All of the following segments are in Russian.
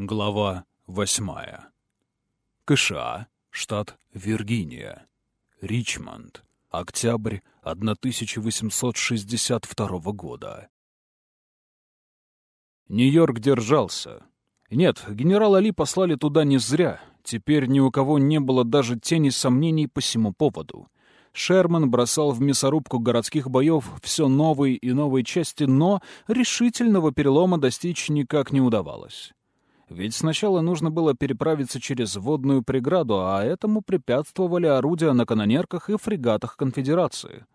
Глава восьмая. КША, штат Виргиния. Ричмонд. Октябрь 1862 года. Нью-Йорк держался. Нет, генерала Ли послали туда не зря. Теперь ни у кого не было даже тени сомнений по всему поводу. Шерман бросал в мясорубку городских боев все новые и новые части, но решительного перелома достичь никак не удавалось. Ведь сначала нужно было переправиться через водную преграду, а этому препятствовали орудия на канонерках и фрегатах Конфедерации.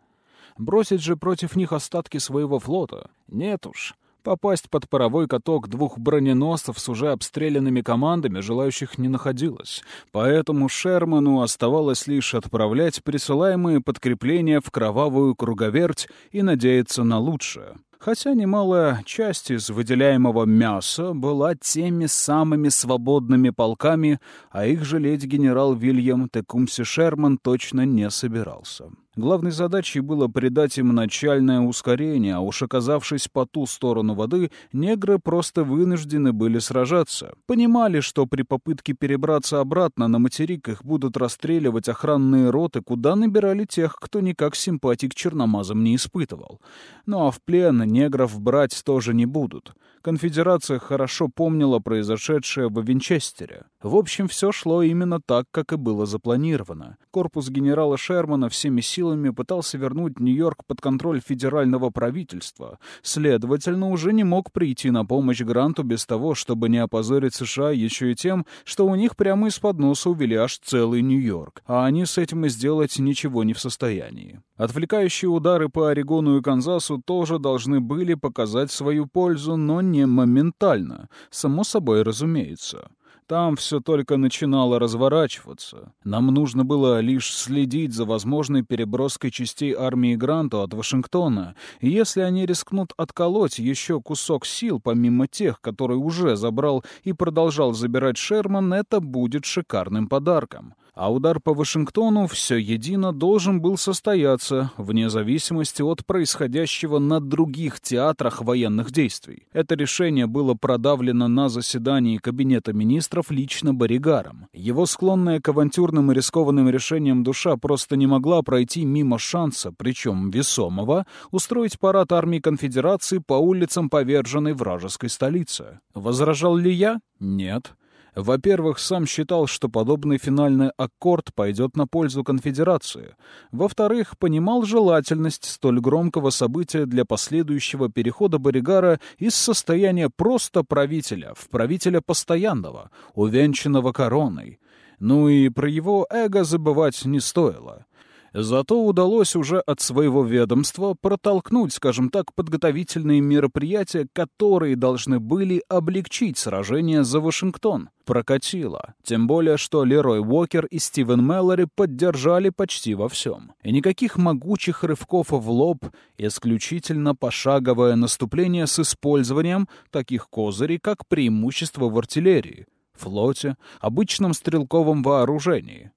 Бросить же против них остатки своего флота? Нет уж. Попасть под паровой каток двух броненосцев с уже обстрелянными командами желающих не находилось. Поэтому Шерману оставалось лишь отправлять присылаемые подкрепления в кровавую круговерть и надеяться на лучшее хотя немалая часть из выделяемого мяса была теми самыми свободными полками, а их жалеть генерал Вильям Текумси Шерман точно не собирался. Главной задачей было придать им начальное ускорение, а уж оказавшись по ту сторону воды, негры просто вынуждены были сражаться. Понимали, что при попытке перебраться обратно на материк их будут расстреливать охранные роты, куда набирали тех, кто никак симпатий к черномазам не испытывал. Ну а в плен негров брать тоже не будут. Конфедерация хорошо помнила произошедшее в Винчестере. В общем, все шло именно так, как и было запланировано. Корпус генерала Шермана всеми силами пытался вернуть Нью-Йорк под контроль федерального правительства. Следовательно, уже не мог прийти на помощь Гранту без того, чтобы не опозорить США еще и тем, что у них прямо из-под носа увели аж целый Нью-Йорк, а они с этим и сделать ничего не в состоянии. Отвлекающие удары по Орегону и Канзасу тоже должны были показать свою пользу, но не моментально, само собой разумеется. Там все только начинало разворачиваться. Нам нужно было лишь следить за возможной переброской частей армии Гранту от Вашингтона, и если они рискнут отколоть еще кусок сил, помимо тех, которые уже забрал и продолжал забирать Шерман, это будет шикарным подарком а удар по Вашингтону все едино должен был состояться, вне зависимости от происходящего на других театрах военных действий. Это решение было продавлено на заседании Кабинета министров лично Боригаром. Его склонная к авантюрным и рискованным решениям душа просто не могла пройти мимо шанса, причем весомого, устроить парад армии конфедерации по улицам поверженной вражеской столицы. Возражал ли я? Нет. Во-первых, сам считал, что подобный финальный аккорд пойдет на пользу конфедерации. Во-вторых, понимал желательность столь громкого события для последующего перехода Боригара из состояния просто правителя в правителя постоянного, увенчанного короной. Ну и про его эго забывать не стоило. Зато удалось уже от своего ведомства протолкнуть, скажем так, подготовительные мероприятия, которые должны были облегчить сражение за Вашингтон. Прокатило. Тем более, что Лерой Уокер и Стивен Мэллори поддержали почти во всем. И никаких могучих рывков в лоб, исключительно пошаговое наступление с использованием таких козырей, как преимущество в артиллерии, флоте, обычном стрелковом вооружении.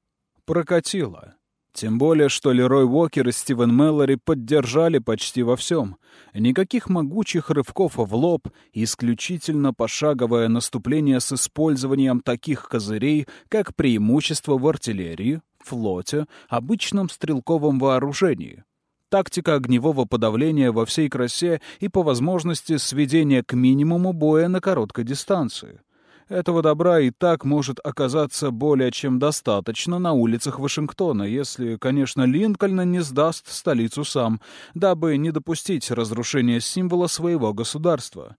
Прокатило. Тем более, что Лерой Уокер и Стивен Мэллори поддержали почти во всем. Никаких могучих рывков в лоб, исключительно пошаговое наступление с использованием таких козырей, как преимущество в артиллерии, флоте, обычном стрелковом вооружении. Тактика огневого подавления во всей красе и по возможности сведения к минимуму боя на короткой дистанции. Этого добра и так может оказаться более чем достаточно на улицах Вашингтона, если, конечно, Линкольн не сдаст столицу сам, дабы не допустить разрушения символа своего государства.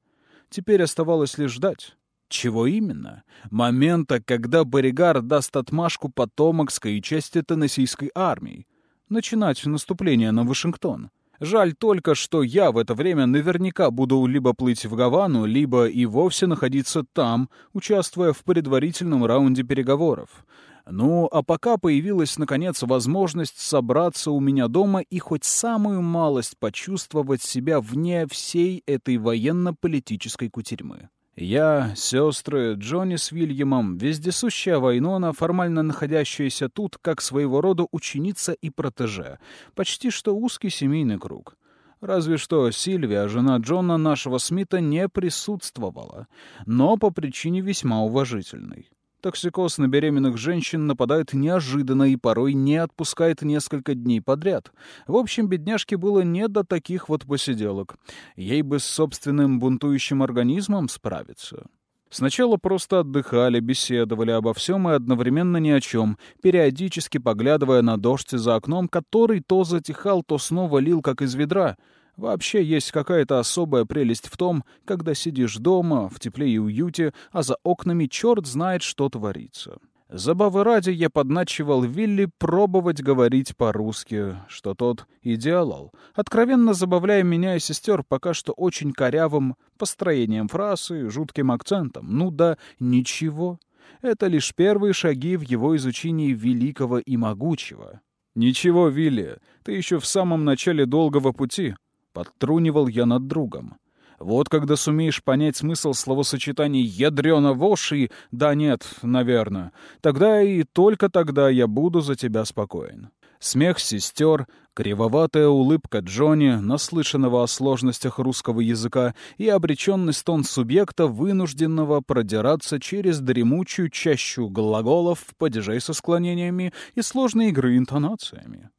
Теперь оставалось лишь ждать. Чего именно? Момента, когда Боригар даст отмашку потомокской части Теннессийской армии. Начинать наступление на Вашингтон. Жаль только, что я в это время наверняка буду либо плыть в Гавану, либо и вовсе находиться там, участвуя в предварительном раунде переговоров. Ну, а пока появилась, наконец, возможность собраться у меня дома и хоть самую малость почувствовать себя вне всей этой военно-политической кутерьмы. Я, сестры, Джонни с Вильямом, вездесущая Вайнона, формально находящаяся тут как своего рода ученица и протеже, почти что узкий семейный круг. Разве что Сильвия, жена Джона нашего Смита, не присутствовала, но по причине весьма уважительной. Токсикоз на беременных женщин нападает неожиданно и порой не отпускает несколько дней подряд. В общем, бедняжке было не до таких вот посиделок. Ей бы с собственным бунтующим организмом справиться. Сначала просто отдыхали, беседовали обо всем и одновременно ни о чем, периодически поглядывая на дождь за окном, который то затихал, то снова лил, как из ведра — Вообще есть какая-то особая прелесть в том, когда сидишь дома, в тепле и уюте, а за окнами черт знает, что творится. Забавы ради я подначивал Вилли пробовать говорить по-русски, что тот и делал, откровенно забавляя меня и сестер пока что очень корявым построением фраз и жутким акцентом. Ну да, ничего. Это лишь первые шаги в его изучении великого и могучего. «Ничего, Вилли, ты еще в самом начале долгого пути», Подтрунивал я над другом. Вот когда сумеешь понять смысл словосочетаний «ядрёна вошь» и «да нет, наверное», тогда и только тогда я буду за тебя спокоен. Смех сестер, кривоватая улыбка Джонни, наслышанного о сложностях русского языка, и обреченный стон субъекта, вынужденного продираться через дремучую чащу глаголов, падежей со склонениями и сложной игры интонациями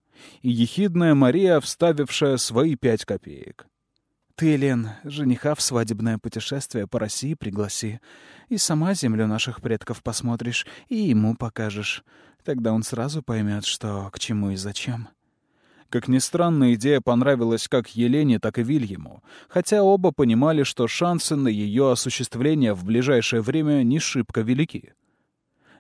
и ехидная Мария, вставившая свои пять копеек. «Ты, Лен, жениха в свадебное путешествие по России пригласи. И сама землю наших предков посмотришь, и ему покажешь. Тогда он сразу поймет, что к чему и зачем». Как ни странно, идея понравилась как Елене, так и Вильяму, хотя оба понимали, что шансы на ее осуществление в ближайшее время не шибко велики.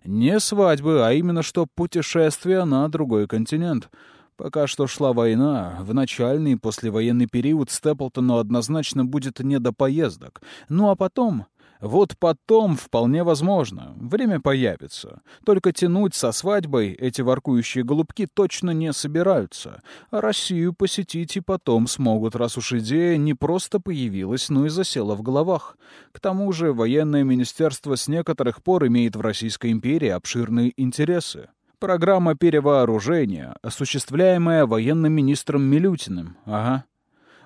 Не свадьбы, а именно что путешествие на другой континент — Пока что шла война, в начальный и послевоенный период Степлтону однозначно будет не до поездок. Ну а потом... Вот потом вполне возможно. Время появится. Только тянуть со свадьбой эти воркующие голубки точно не собираются. А Россию посетить и потом смогут, раз уж идея не просто появилась, но и засела в головах. К тому же военное министерство с некоторых пор имеет в Российской империи обширные интересы. Программа перевооружения, осуществляемая военным министром Милютиным. Ага.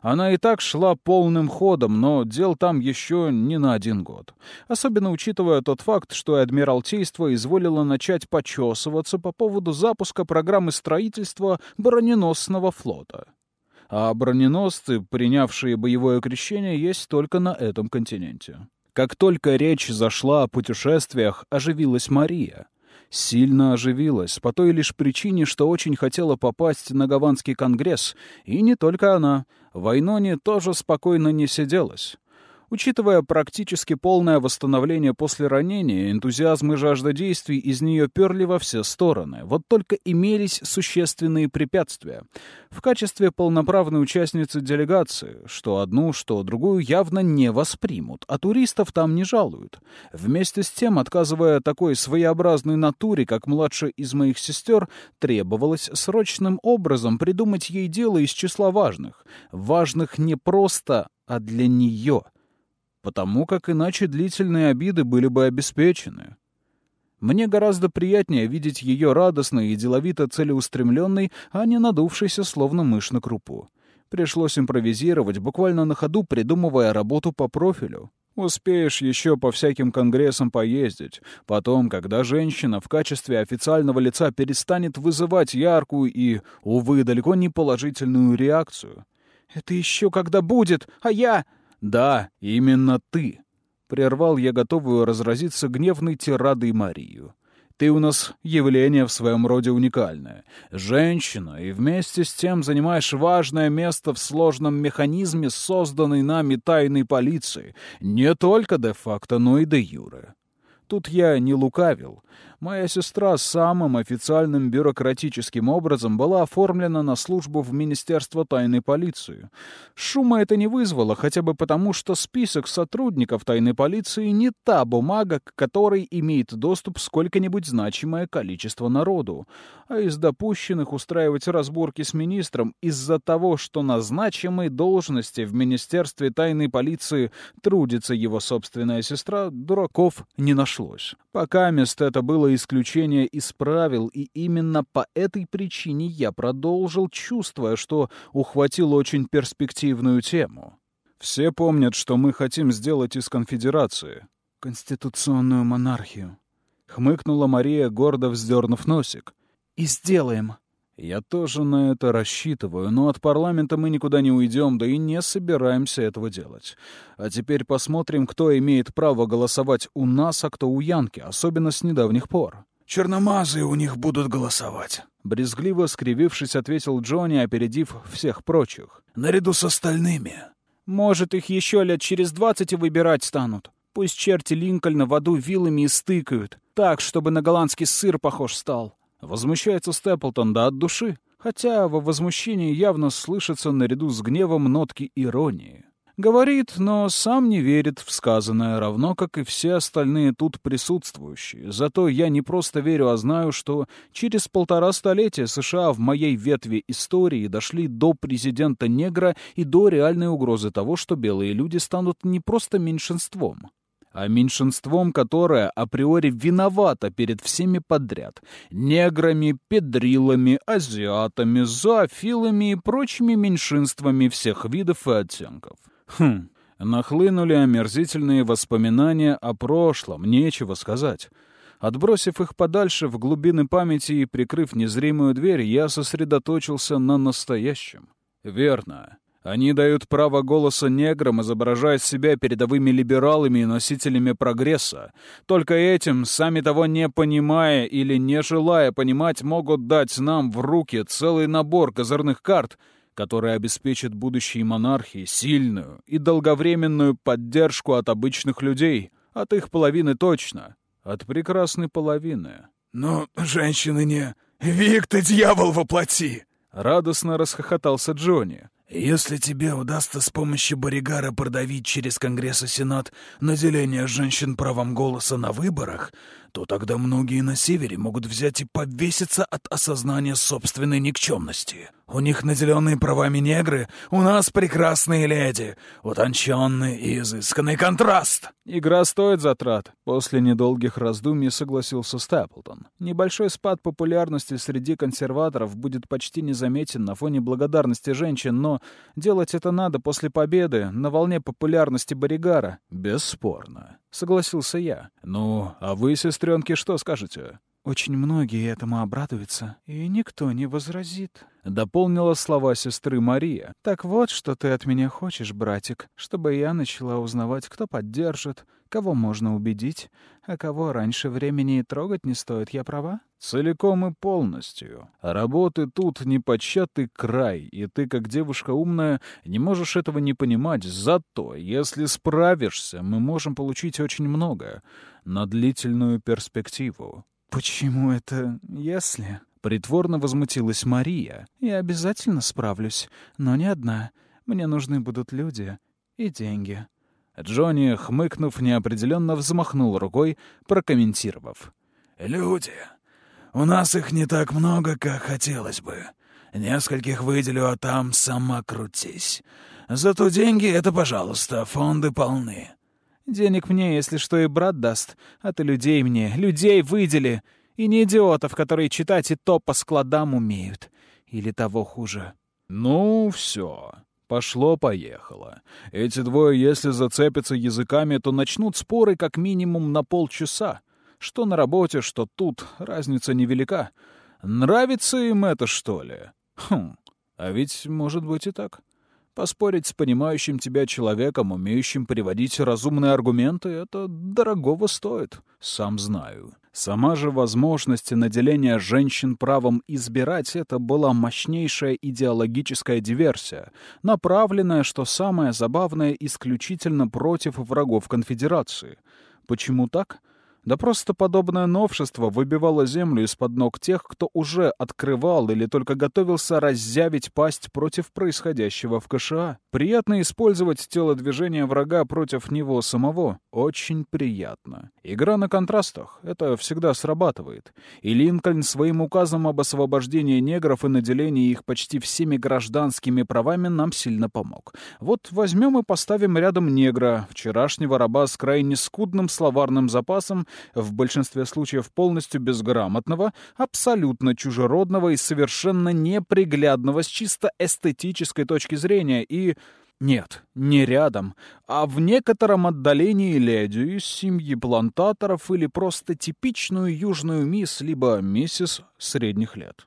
Она и так шла полным ходом, но дел там еще не на один год. Особенно учитывая тот факт, что Адмиралтейство изволило начать почесываться по поводу запуска программы строительства броненосного флота. А броненосцы, принявшие боевое крещение, есть только на этом континенте. Как только речь зашла о путешествиях, оживилась Мария — сильно оживилась, по той лишь причине, что очень хотела попасть на Гаванский конгресс, и не только она. В Айноне тоже спокойно не сиделась. Учитывая практически полное восстановление после ранения, энтузиазм и жажда действий из нее перли во все стороны. Вот только имелись существенные препятствия. В качестве полноправной участницы делегации, что одну, что другую явно не воспримут, а туристов там не жалуют. Вместе с тем, отказывая такой своеобразной натуре, как младшая из моих сестер, требовалось срочным образом придумать ей дело из числа важных. Важных не просто, а для нее — потому как иначе длительные обиды были бы обеспечены. Мне гораздо приятнее видеть ее радостной и деловито целеустремленной, а не надувшейся, словно мышь на крупу. Пришлось импровизировать, буквально на ходу придумывая работу по профилю. Успеешь еще по всяким конгрессам поездить. Потом, когда женщина в качестве официального лица перестанет вызывать яркую и, увы, далеко не положительную реакцию. «Это еще когда будет, а я...» «Да, именно ты!» — прервал я готовую разразиться гневной тирадой Марию. «Ты у нас явление в своем роде уникальное. Женщина, и вместе с тем занимаешь важное место в сложном механизме, созданной нами тайной полиции, не только де-факто, но и де-юре. Тут я не лукавил. Моя сестра самым официальным бюрократическим образом была оформлена на службу в Министерство тайной полиции. Шума это не вызвало, хотя бы потому, что список сотрудников тайной полиции не та бумага, к которой имеет доступ сколько-нибудь значимое количество народу. А из допущенных устраивать разборки с министром из-за того, что на значимой должности в Министерстве тайной полиции трудится его собственная сестра, дураков не нашлось. Пока мест это было исключение из правил, и именно по этой причине я продолжил, чувствуя, что ухватил очень перспективную тему. Все помнят, что мы хотим сделать из конфедерации. Конституционную монархию. Хмыкнула Мария, гордо вздернув носик. И сделаем. Я тоже на это рассчитываю, но от парламента мы никуда не уйдем, да и не собираемся этого делать. А теперь посмотрим, кто имеет право голосовать у нас, а кто у Янки, особенно с недавних пор. «Черномазые у них будут голосовать», — брезгливо скривившись, ответил Джонни, опередив всех прочих. «Наряду с остальными». Может, их еще лет через двадцать и выбирать станут. Пусть черти Линкольна в аду вилами истыкают, так, чтобы на голландский сыр похож стал. Возмущается Степлтон, да от души. Хотя во возмущении явно слышится наряду с гневом нотки иронии. Говорит, но сам не верит в сказанное, равно как и все остальные тут присутствующие. Зато я не просто верю, а знаю, что через полтора столетия США в моей ветви истории дошли до президента негра и до реальной угрозы того, что белые люди станут не просто меньшинством, а меньшинством, которое априори виновато перед всеми подряд — неграми, педрилами, азиатами, зоофилами и прочими меньшинствами всех видов и оттенков. Хм, нахлынули омерзительные воспоминания о прошлом, нечего сказать. Отбросив их подальше в глубины памяти и прикрыв незримую дверь, я сосредоточился на настоящем. Верно. Они дают право голоса неграм изображать себя передовыми либералами и носителями прогресса. Только этим, сами того не понимая или не желая понимать, могут дать нам в руки целый набор козырных карт, который обеспечит будущей монархии сильную и долговременную поддержку от обычных людей, от их половины точно, от прекрасной половины. «Но женщины не... Вик, ты дьявол воплоти!» Радостно расхохотался Джонни. Если тебе удастся с помощью Боригара продавить через Конгресс и Сенат наделение женщин правом голоса на выборах, то тогда многие на Севере могут взять и повеситься от осознания собственной никчемности. У них наделенные правами негры, у нас прекрасные леди. Утонченный и изысканный контраст. Игра стоит затрат. После недолгих раздумий согласился Стаплтон. Небольшой спад популярности среди консерваторов будет почти незаметен на фоне благодарности женщин, но делать это надо после победы на волне популярности Боригара. Бесспорно. Согласился я. Ну, а вы, сестренки, что скажете? Очень многие этому обрадуются, и никто не возразит. Дополнила слова сестры Мария. Так вот, что ты от меня хочешь, братик, чтобы я начала узнавать, кто поддержит, кого можно убедить, а кого раньше времени и трогать не стоит, я права? Целиком и полностью. Работы тут непочатый край, и ты, как девушка умная, не можешь этого не понимать. Зато, если справишься, мы можем получить очень много на длительную перспективу. «Почему это «если»?» Притворно возмутилась Мария. «Я обязательно справлюсь, но не одна. Мне нужны будут люди и деньги». Джонни, хмыкнув, неопределенно взмахнул рукой, прокомментировав. «Люди. У нас их не так много, как хотелось бы. Нескольких выделю, а там сама крутись. Зато деньги — это, пожалуйста, фонды полны. Денег мне, если что, и брат даст. А ты людей мне, людей выдели. И не идиотов, которые читать и то по складам умеют. Или того хуже. Ну, все. Пошло-поехало. Эти двое, если зацепятся языками, то начнут споры как минимум на полчаса. Что на работе, что тут, разница невелика. Нравится им это, что ли? Хм, а ведь может быть и так. Поспорить с понимающим тебя человеком, умеющим приводить разумные аргументы, это дорогого стоит, сам знаю. Сама же возможность наделения женщин правом избирать — это была мощнейшая идеологическая диверсия, направленная, что самое забавное, исключительно против врагов конфедерации. Почему так? — да просто подобное новшество выбивало землю из-под ног тех, кто уже открывал или только готовился раззявить пасть против происходящего в КША. Приятно использовать телодвижение врага против него самого. Очень приятно. Игра на контрастах. Это всегда срабатывает. И Линкольн своим указом об освобождении негров и наделении их почти всеми гражданскими правами нам сильно помог. Вот возьмем и поставим рядом негра, вчерашнего раба с крайне скудным словарным запасом в большинстве случаев полностью безграмотного, абсолютно чужеродного и совершенно неприглядного с чисто эстетической точки зрения. И... Нет, не рядом, а в некотором отдалении леди из семьи плантаторов или просто типичную южную мисс либо миссис средних лет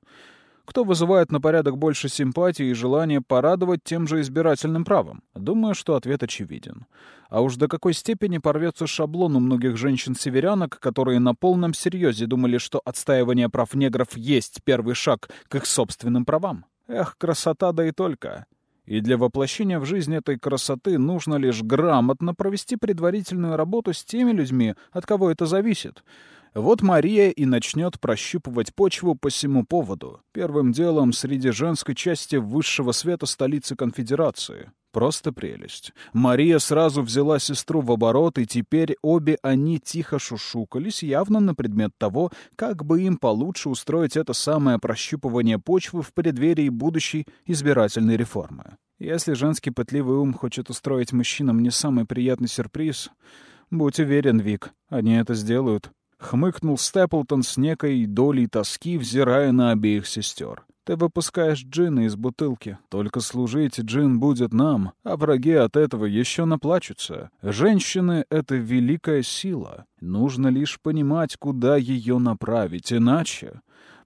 кто вызывает на порядок больше симпатии и желания порадовать тем же избирательным правом? Думаю, что ответ очевиден. А уж до какой степени порвется шаблон у многих женщин-северянок, которые на полном серьезе думали, что отстаивание прав негров есть первый шаг к их собственным правам. Эх, красота да и только. И для воплощения в жизнь этой красоты нужно лишь грамотно провести предварительную работу с теми людьми, от кого это зависит — вот Мария и начнет прощупывать почву по всему поводу. Первым делом среди женской части высшего света столицы конфедерации. Просто прелесть. Мария сразу взяла сестру в оборот, и теперь обе они тихо шушукались, явно на предмет того, как бы им получше устроить это самое прощупывание почвы в преддверии будущей избирательной реформы. Если женский пытливый ум хочет устроить мужчинам не самый приятный сюрприз, будь уверен, Вик, они это сделают. — хмыкнул Степлтон с некой долей тоски, взирая на обеих сестер. «Ты выпускаешь джина из бутылки. Только служить джин будет нам, а враги от этого еще наплачутся. Женщины — это великая сила. Нужно лишь понимать, куда ее направить, иначе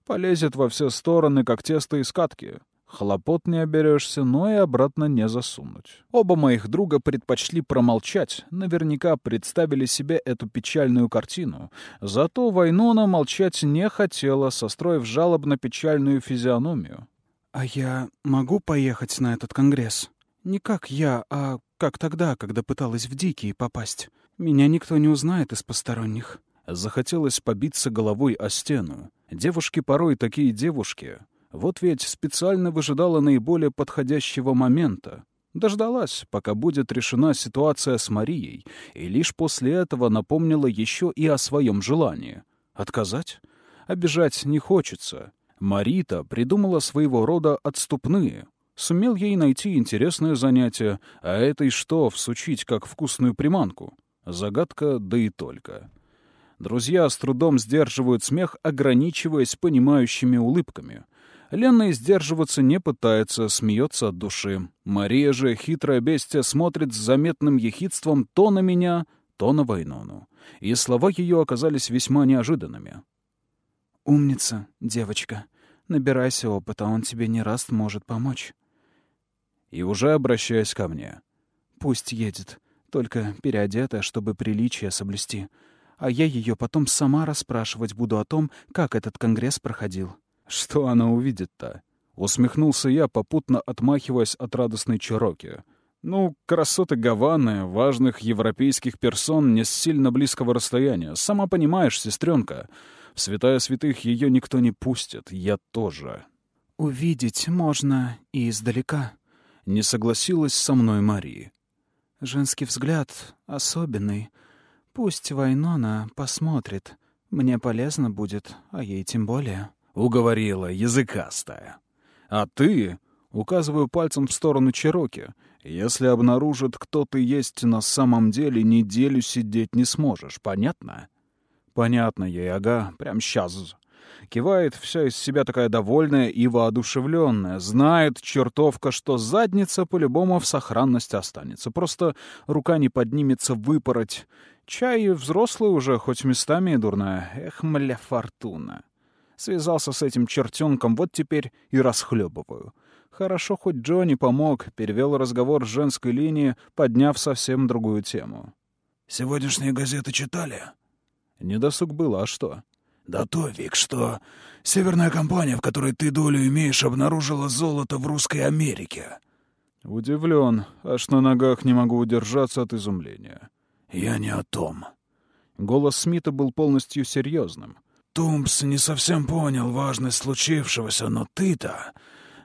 полезет во все стороны, как тесто из катки. Хлопот не оберешься, но и обратно не засунуть. Оба моих друга предпочли промолчать, наверняка представили себе эту печальную картину. Зато Вайнона молчать не хотела, состроив жалобно-печальную физиономию. «А я могу поехать на этот конгресс? Не как я, а как тогда, когда пыталась в Дикие попасть. Меня никто не узнает из посторонних». Захотелось побиться головой о стену. Девушки порой такие девушки. Вот ведь специально выжидала наиболее подходящего момента. Дождалась, пока будет решена ситуация с Марией, и лишь после этого напомнила еще и о своем желании. Отказать? Обижать не хочется. Марита придумала своего рода отступные. Сумел ей найти интересное занятие, а этой что, всучить как вкусную приманку? Загадка, да и только. Друзья с трудом сдерживают смех, ограничиваясь понимающими улыбками — Лена сдерживаться не пытается, смеется от души. Мария же, хитрая бестия, смотрит с заметным ехидством то на меня, то на Вайнону. И слова ее оказались весьма неожиданными. «Умница, девочка. Набирайся опыта, он тебе не раз может помочь». И уже обращаясь ко мне. «Пусть едет, только переодетая, чтобы приличие соблюсти. А я ее потом сама расспрашивать буду о том, как этот конгресс проходил». Что она увидит-то? Усмехнулся я, попутно отмахиваясь от радостной Чироки. Ну, красоты Гаваны, важных европейских персон не с сильно близкого расстояния. Сама понимаешь, сестренка, в святая святых ее никто не пустит, я тоже. Увидеть можно и издалека. Не согласилась со мной Мария. Женский взгляд особенный. Пусть Вайнона посмотрит. Мне полезно будет, а ей тем более. Уговорила, языкастая. А ты, указываю пальцем в сторону Чероки, если обнаружит, кто ты есть на самом деле, неделю сидеть не сможешь, понятно? Понятно ей, ага, прям сейчас. Кивает вся из себя такая довольная и воодушевленная. Знает чертовка, что задница по-любому в сохранности останется. Просто рука не поднимется выпороть. Чай взрослый уже, хоть местами и дурная. Эх, мля, фортуна. Связался с этим чертенком, вот теперь и расхлебываю. Хорошо, хоть Джонни помог, перевел разговор с женской линии, подняв совсем другую тему. «Сегодняшние газеты читали?» «Недосуг было, а что?» «Да то, Вик, что северная компания, в которой ты долю имеешь, обнаружила золото в Русской Америке». Удивлен, аж на ногах не могу удержаться от изумления. «Я не о том». Голос Смита был полностью серьезным. Тумпс не совсем понял важность случившегося, но ты-то...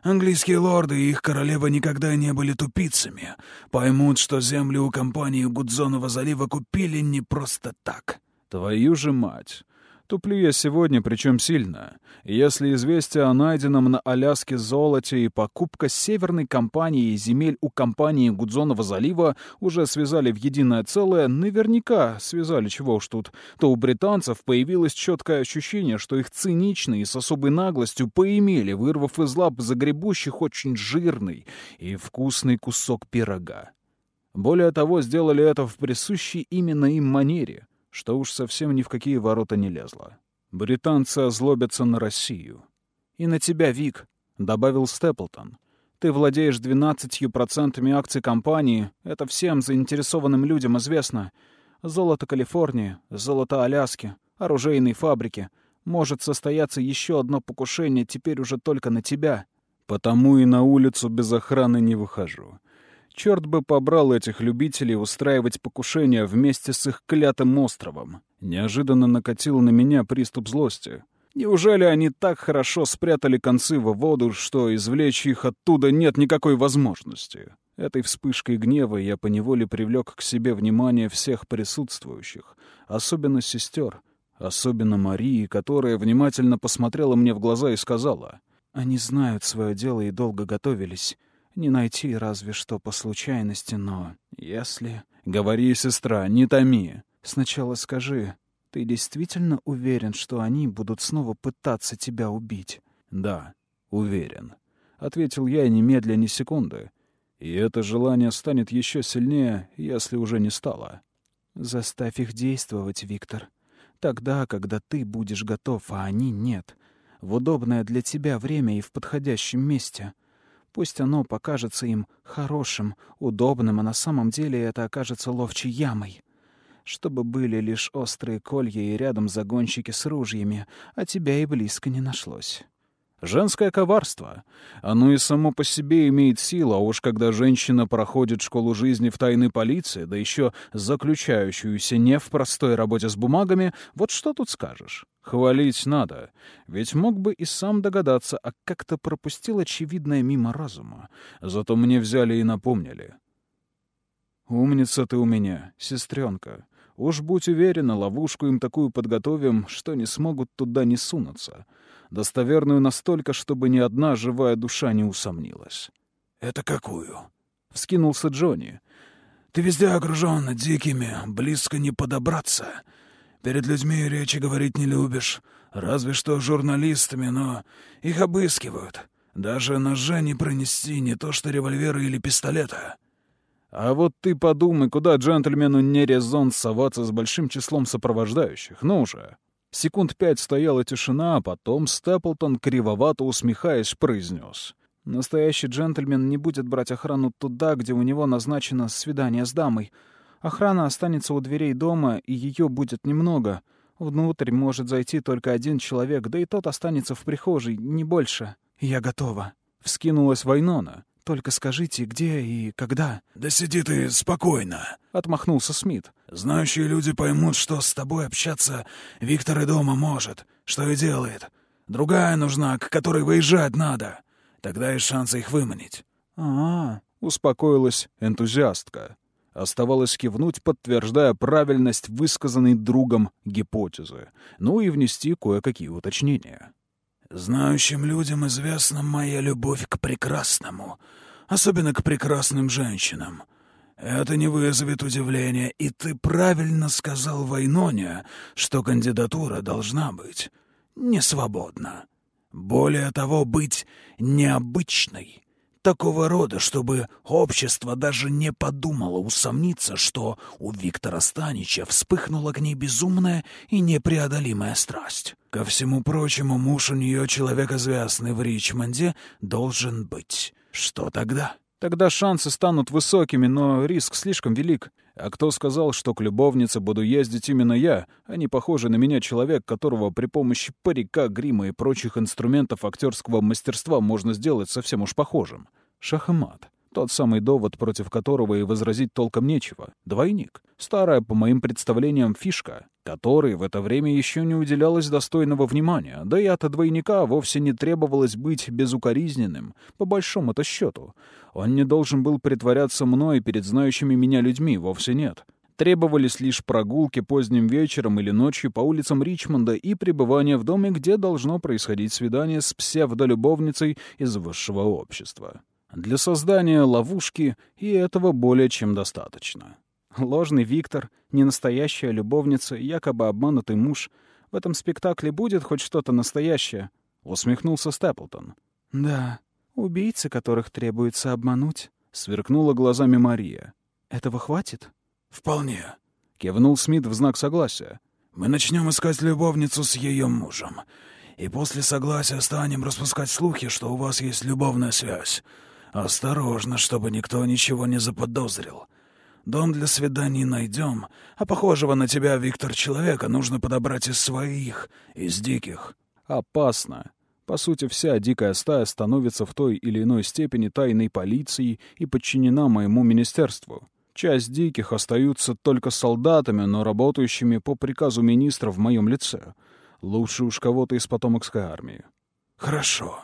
Английские лорды и их королева никогда не были тупицами. Поймут, что земли у компании Гудзонова залива купили не просто так. Твою же мать! Туплю я сегодня, причем сильно. Если известие о найденном на Аляске золоте и покупка северной компании земель у компании Гудзонова залива уже связали в единое целое, наверняка связали чего уж тут, то у британцев появилось четкое ощущение, что их цинично и с особой наглостью поимели, вырвав из лап загребущих очень жирный и вкусный кусок пирога. Более того, сделали это в присущей именно им манере — что уж совсем ни в какие ворота не лезло. Британцы озлобятся на Россию. «И на тебя, Вик», — добавил Степлтон. «Ты владеешь 12% акций компании. Это всем заинтересованным людям известно. Золото Калифорнии, золото Аляски, оружейные фабрики. Может состояться еще одно покушение теперь уже только на тебя. Потому и на улицу без охраны не выхожу. Черт бы побрал этих любителей устраивать покушения вместе с их клятым островом. Неожиданно накатил на меня приступ злости. Неужели они так хорошо спрятали концы во воду, что извлечь их оттуда нет никакой возможности? Этой вспышкой гнева я поневоле привлек к себе внимание всех присутствующих, особенно сестер, особенно Марии, которая внимательно посмотрела мне в глаза и сказала, «Они знают свое дело и долго готовились. Не найти разве что по случайности, но если... Говори, сестра, не томи. Сначала скажи, ты действительно уверен, что они будут снова пытаться тебя убить? Да, уверен. Ответил я немедля ни секунды. И это желание станет еще сильнее, если уже не стало. Заставь их действовать, Виктор. Тогда, когда ты будешь готов, а они нет. В удобное для тебя время и в подходящем месте — Пусть оно покажется им хорошим, удобным, а на самом деле это окажется ловчей ямой. Чтобы были лишь острые колья и рядом загонщики с ружьями, а тебя и близко не нашлось. Женское коварство. Оно и само по себе имеет силу, а уж когда женщина проходит школу жизни в тайной полиции, да еще заключающуюся не в простой работе с бумагами, вот что тут скажешь? Хвалить надо. Ведь мог бы и сам догадаться, а как-то пропустил очевидное мимо разума. Зато мне взяли и напомнили. «Умница ты у меня, сестренка. Уж будь уверена, ловушку им такую подготовим, что не смогут туда не сунуться. Достоверную настолько, чтобы ни одна живая душа не усомнилась». «Это какую?» — вскинулся Джонни. «Ты везде окружен дикими, близко не подобраться». Перед людьми речи говорить не любишь. Разве что журналистами, но их обыскивают. Даже ножа не пронести, не то что револьвера или пистолета. А вот ты подумай, куда джентльмену не резон соваться с большим числом сопровождающих. Ну уже. Секунд пять стояла тишина, а потом Степлтон, кривовато усмехаясь, произнес. «Настоящий джентльмен не будет брать охрану туда, где у него назначено свидание с дамой. Охрана останется у дверей дома, и ее будет немного. Внутрь может зайти только один человек, да и тот останется в прихожей, не больше. Я готова. Вскинулась Вайнона. «Только скажите, где и когда?» «Да сиди ты спокойно», — отмахнулся Смит. «Знающие люди поймут, что с тобой общаться Виктор и дома может, что и делает. Другая нужна, к которой выезжать надо. Тогда и шансы их выманить». «А-а», — успокоилась энтузиастка. Оставалось кивнуть, подтверждая правильность высказанной другом гипотезы, ну и внести кое-какие уточнения. «Знающим людям известна моя любовь к прекрасному, особенно к прекрасным женщинам. Это не вызовет удивления, и ты правильно сказал Вайноне, что кандидатура должна быть несвободна. Более того, быть необычной» такого рода, чтобы общество даже не подумало усомниться, что у Виктора Станича вспыхнула к ней безумная и непреодолимая страсть. Ко всему прочему, муж у нее человек известный в Ричмонде должен быть. Что тогда? Тогда шансы станут высокими, но риск слишком велик. А кто сказал, что к любовнице буду ездить именно я, а не похожий на меня человек, которого при помощи парика, грима и прочих инструментов актерского мастерства можно сделать совсем уж похожим? Шахмат. Тот самый довод, против которого и возразить толком нечего. Двойник. Старая, по моим представлениям, фишка, которой в это время еще не уделялось достойного внимания, да и от двойника вовсе не требовалось быть безукоризненным, по большому-то счету. Он не должен был притворяться мной перед знающими меня людьми, вовсе нет. Требовались лишь прогулки поздним вечером или ночью по улицам Ричмонда и пребывание в доме, где должно происходить свидание с псевдолюбовницей из высшего общества. Для создания ловушки и этого более чем достаточно. Ложный Виктор, ненастоящая любовница, якобы обманутый муж. В этом спектакле будет хоть что-то настоящее? Усмехнулся Степлтон. Да, убийцы, которых требуется обмануть, сверкнула глазами Мария. Этого хватит? Вполне. Кивнул Смит в знак согласия. Мы начнем искать любовницу с ее мужем. И после согласия станем распускать слухи, что у вас есть любовная связь. Осторожно, чтобы никто ничего не заподозрил. Дом для свиданий найдем, а похожего на тебя, Виктор, человека нужно подобрать из своих, из диких. Опасно. По сути, вся дикая стая становится в той или иной степени тайной полицией и подчинена моему министерству. Часть диких остаются только солдатами, но работающими по приказу министра в моем лице. Лучше уж кого-то из потомокской армии. Хорошо.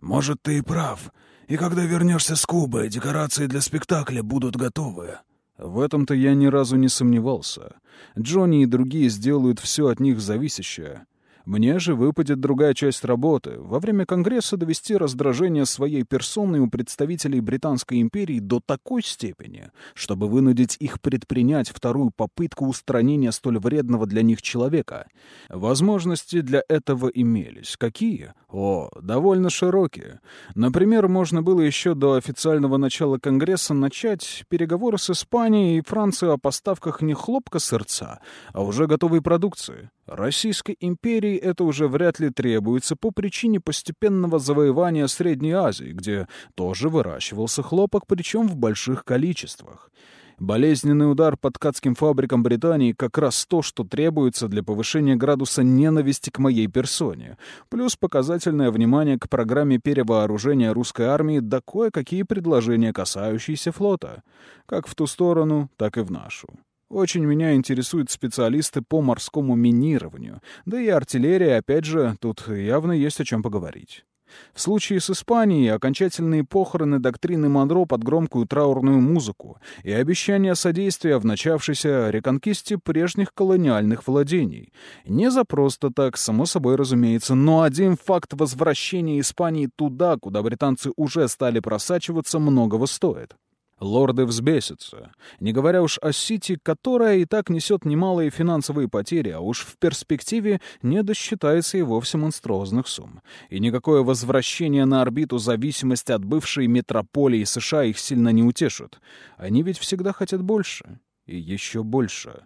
Может, ты и прав. И когда вернешься с Кубы, декорации для спектакля будут готовы. В этом-то я ни разу не сомневался. Джонни и другие сделают все от них зависящее. Мне же выпадет другая часть работы — во время Конгресса довести раздражение своей персоны у представителей Британской империи до такой степени, чтобы вынудить их предпринять вторую попытку устранения столь вредного для них человека. Возможности для этого имелись. Какие? О, довольно широкие. Например, можно было еще до официального начала Конгресса начать переговоры с Испанией и Францией о поставках не хлопка сырца, а уже готовой продукции. Российской империи это уже вряд ли требуется по причине постепенного завоевания Средней Азии, где тоже выращивался хлопок, причем в больших количествах. Болезненный удар по ткацким фабрикам Британии как раз то, что требуется для повышения градуса ненависти к моей персоне, плюс показательное внимание к программе перевооружения русской армии да кое-какие предложения, касающиеся флота, как в ту сторону, так и в нашу. Очень меня интересуют специалисты по морскому минированию, да и артиллерия, опять же, тут явно есть о чем поговорить. В случае с Испанией окончательные похороны доктрины Монро под громкую траурную музыку и обещание содействия в начавшейся реконкисте прежних колониальных владений. Не за просто так, само собой разумеется, но один факт возвращения Испании туда, куда британцы уже стали просачиваться, многого стоит. Лорды взбесятся. Не говоря уж о Сити, которая и так несет немалые финансовые потери, а уж в перспективе не досчитается и вовсе монструозных сумм. И никакое возвращение на орбиту зависимости от бывшей метрополии США их сильно не утешит. Они ведь всегда хотят больше. И еще больше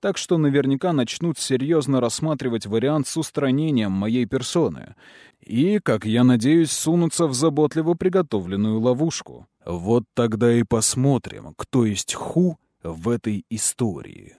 так что наверняка начнут серьезно рассматривать вариант с устранением моей персоны. И, как я надеюсь, сунутся в заботливо приготовленную ловушку. Вот тогда и посмотрим, кто есть ху в этой истории.